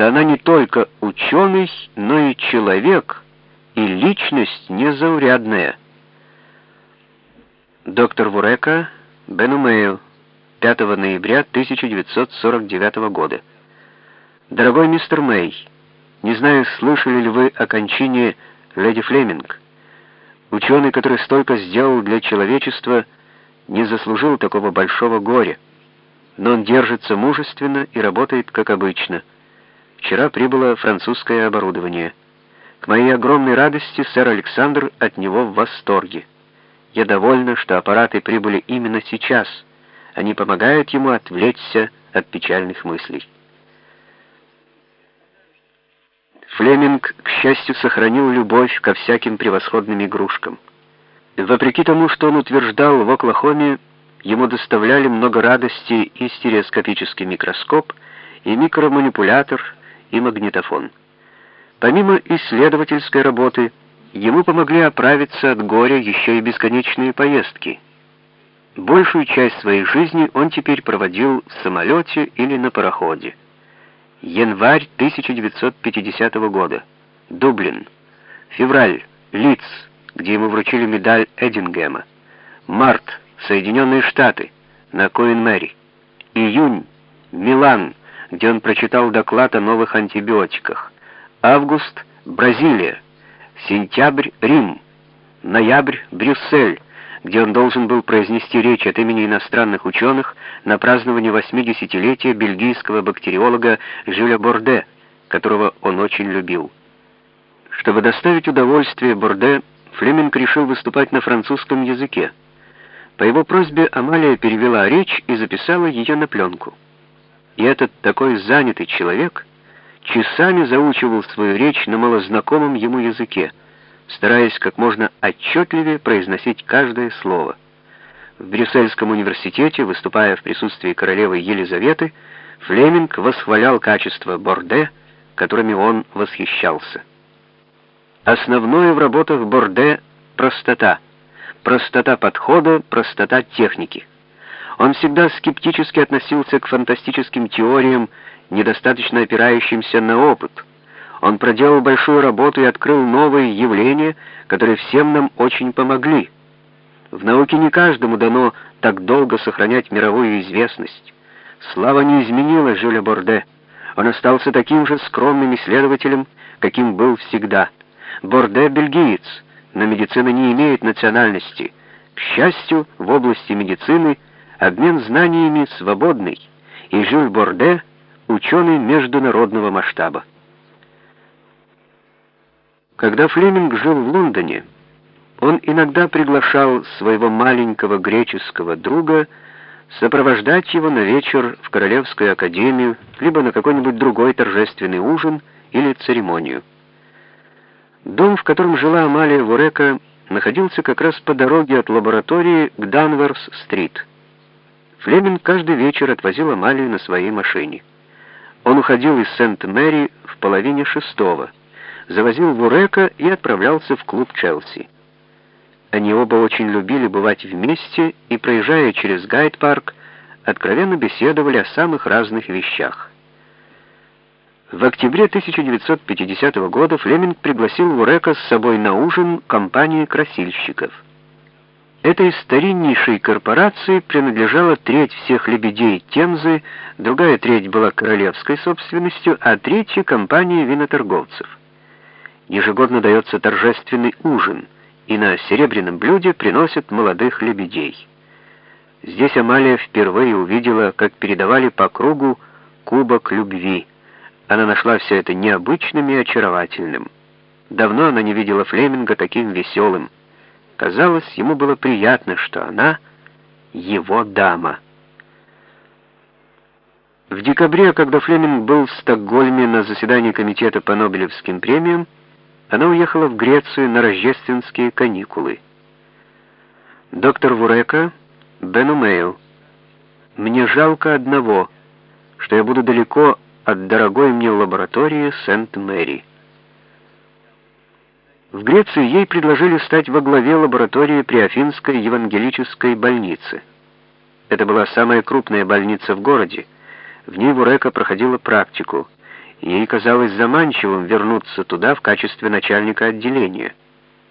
что она не только ученый, но и человек, и личность незаурядная. Доктор Вурека, Бенумейл, 5 ноября 1949 года. Дорогой мистер Мэй, не знаю, слышали ли вы о кончине леди Флеминг. Ученый, который столько сделал для человечества, не заслужил такого большого горя. Но он держится мужественно и работает как обычно. Вчера прибыло французское оборудование. К моей огромной радости сэр Александр от него в восторге. Я довольна, что аппараты прибыли именно сейчас. Они помогают ему отвлечься от печальных мыслей. Флеминг, к счастью, сохранил любовь ко всяким превосходным игрушкам. Вопреки тому, что он утверждал в Оклахоме, ему доставляли много радости и стереоскопический микроскоп, и микроманипулятор, и магнитофон. Помимо исследовательской работы, ему помогли оправиться от горя еще и бесконечные поездки. Большую часть своей жизни он теперь проводил в самолете или на пароходе. Январь 1950 года. Дублин. Февраль. Лидс, где ему вручили медаль Эдингема. Март. Соединенные Штаты. На Коин-Мэри. Июнь. Милан, где он прочитал доклад о новых антибиотиках. Август. Бразилия. Сентябрь. Рим. Ноябрь. Брюссель где он должен был произнести речь от имени иностранных ученых на праздновании 80-летия бельгийского бактериолога Жюля Борде, которого он очень любил. Чтобы доставить удовольствие Борде, Флеминг решил выступать на французском языке. По его просьбе Амалия перевела речь и записала ее на пленку. И этот такой занятый человек часами заучивал свою речь на малознакомом ему языке, стараясь как можно отчетливее произносить каждое слово. В Брюссельском университете, выступая в присутствии королевы Елизаветы, Флеминг восхвалял качества Борде, которыми он восхищался. Основное в работах Борде — простота. Простота подхода, простота техники. Он всегда скептически относился к фантастическим теориям, недостаточно опирающимся на опыт — он проделал большую работу и открыл новые явления, которые всем нам очень помогли. В науке не каждому дано так долго сохранять мировую известность. Слава не изменила Жюля Борде. Он остался таким же скромным исследователем, каким был всегда. Борде — бельгиец, но медицина не имеет национальности. К счастью, в области медицины обмен знаниями свободный, и Жюль Борде — ученый международного масштаба. Когда Флеминг жил в Лондоне, он иногда приглашал своего маленького греческого друга сопровождать его на вечер в Королевскую академию, либо на какой-нибудь другой торжественный ужин или церемонию. Дом, в котором жила Амалия Вурека, находился как раз по дороге от лаборатории к Данверс-стрит. Флеминг каждый вечер отвозил Амалию на своей машине. Он уходил из Сент-Мэри в половине шестого — завозил Вурека и отправлялся в клуб Челси. Они оба очень любили бывать вместе и, проезжая через Гайд-парк, откровенно беседовали о самых разных вещах. В октябре 1950 года Флеминг пригласил Вурека с собой на ужин компании красильщиков. Этой стариннейшей корпорации принадлежала треть всех лебедей Темзы, другая треть была королевской собственностью, а третья — компания виноторговцев ежегодно дается торжественный ужин, и на серебряном блюде приносят молодых лебедей. Здесь Амалия впервые увидела, как передавали по кругу кубок любви. Она нашла все это необычным и очаровательным. Давно она не видела Флеминга таким веселым. Казалось, ему было приятно, что она его дама. В декабре, когда Флеминг был в Стокгольме на заседании комитета по Нобелевским премиям, она уехала в Грецию на рождественские каникулы. Доктор Вурека, Бену Мейл. Мне жалко одного, что я буду далеко от дорогой мне лаборатории Сент-Мэри. В Греции ей предложили стать во главе лаборатории при Афинской евангелической больнице. Это была самая крупная больница в городе. В ней Вурека проходила практику, Ей казалось заманчивым вернуться туда в качестве начальника отделения —